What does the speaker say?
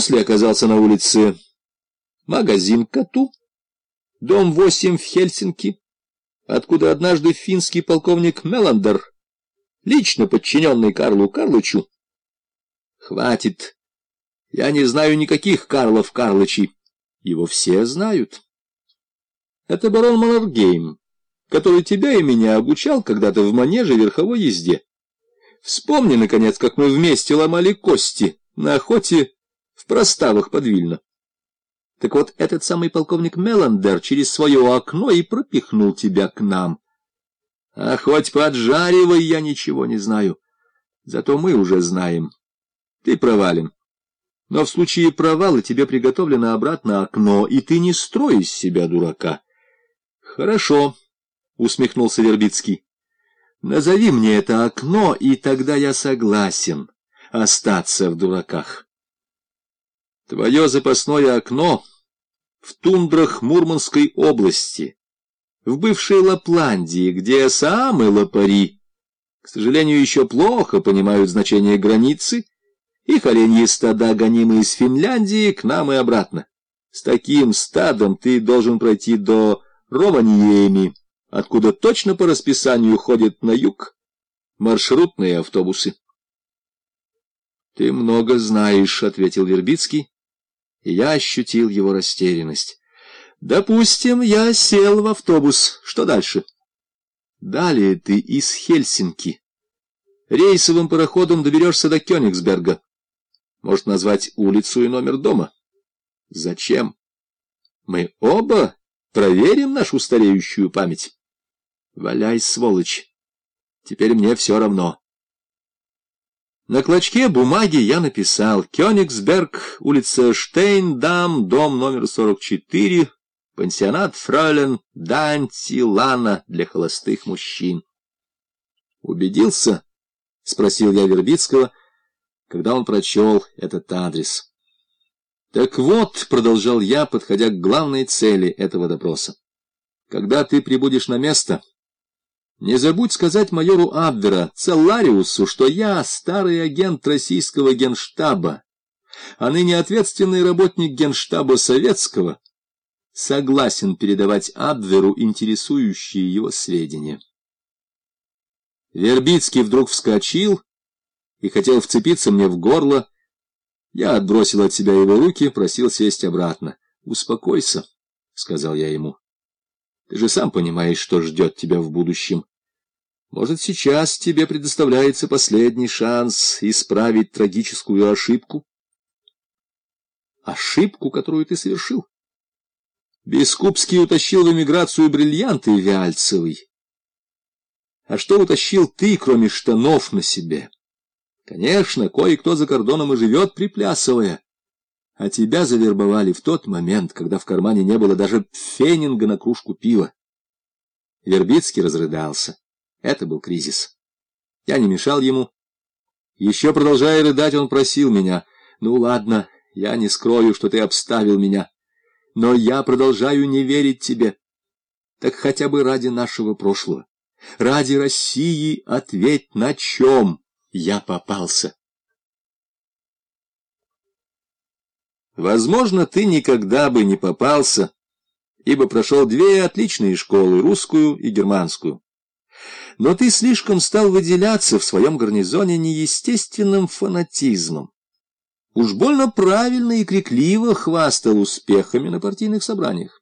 После оказался на улице. Магазин коту, дом 8 в Хельсинки, откуда однажды финский полковник Меландер, лично подчиненный Карлу Карлычу, хватит, я не знаю никаких Карлов Карлычей, его все знают. Это барон Маннергейм, который тебя и меня обучал когда-то в манеже верховой езде. Вспомни, наконец, как мы вместе ломали кости на охоте проставах под Вильно. Так вот, этот самый полковник Меландер через свое окно и пропихнул тебя к нам. А хоть поджаривай, я ничего не знаю. Зато мы уже знаем. Ты провален. Но в случае провала тебе приготовлено обратно окно, и ты не строй из себя дурака. Хорошо, — усмехнулся Вербицкий. Назови мне это окно, и тогда я согласен остаться в дураках. Твое запасное окно в тундрах Мурманской области, в бывшей Лапландии, где самые лопари, к сожалению, еще плохо понимают значение границы, их оленьи стада, гонимые из Финляндии, к нам и обратно. С таким стадом ты должен пройти до Рованьеми, откуда точно по расписанию ходят на юг маршрутные автобусы. — Ты много знаешь, — ответил Вербицкий, и я ощутил его растерянность. — Допустим, я сел в автобус. Что дальше? — Далее ты из Хельсинки. Рейсовым пароходом доберешься до Кёнигсберга. Может назвать улицу и номер дома? — Зачем? — Мы оба проверим нашу стареющую память. — Валяй, сволочь. Теперь мне все равно. На клочке бумаги я написал «Кёнигсберг, улица Штейндам, дом номер 44, пансионат Фройлен Дантилана для холостых мужчин». «Убедился?» — спросил я Вербицкого, когда он прочел этот адрес. «Так вот», — продолжал я, подходя к главной цели этого допроса, — «когда ты прибудешь на место...» Не забудь сказать майору Абвера, Целлариусу, что я старый агент российского генштаба, а ныне ответственный работник генштаба советского, согласен передавать Абверу интересующие его сведения. Вербицкий вдруг вскочил и хотел вцепиться мне в горло. Я отбросил от себя его руки, просил сесть обратно. «Успокойся», — сказал я ему. «Ты же сам понимаешь, что ждет тебя в будущем. Может, сейчас тебе предоставляется последний шанс исправить трагическую ошибку? Ошибку, которую ты совершил? Бескупский утащил в эмиграцию бриллианты Вяльцевой. А что утащил ты, кроме штанов на себе? Конечно, кое-кто за кордоном и живет, приплясывая. А тебя завербовали в тот момент, когда в кармане не было даже фенинга на кружку пива. Вербицкий разрыдался. Это был кризис. Я не мешал ему. Еще продолжая рыдать, он просил меня, «Ну ладно, я не скрою, что ты обставил меня, но я продолжаю не верить тебе. Так хотя бы ради нашего прошлого, ради России ответь, на чем я попался». Возможно, ты никогда бы не попался, ибо прошел две отличные школы, русскую и германскую. Но ты слишком стал выделяться в своем гарнизоне неестественным фанатизмом. Уж больно правильно и крикливо хвастал успехами на партийных собраниях.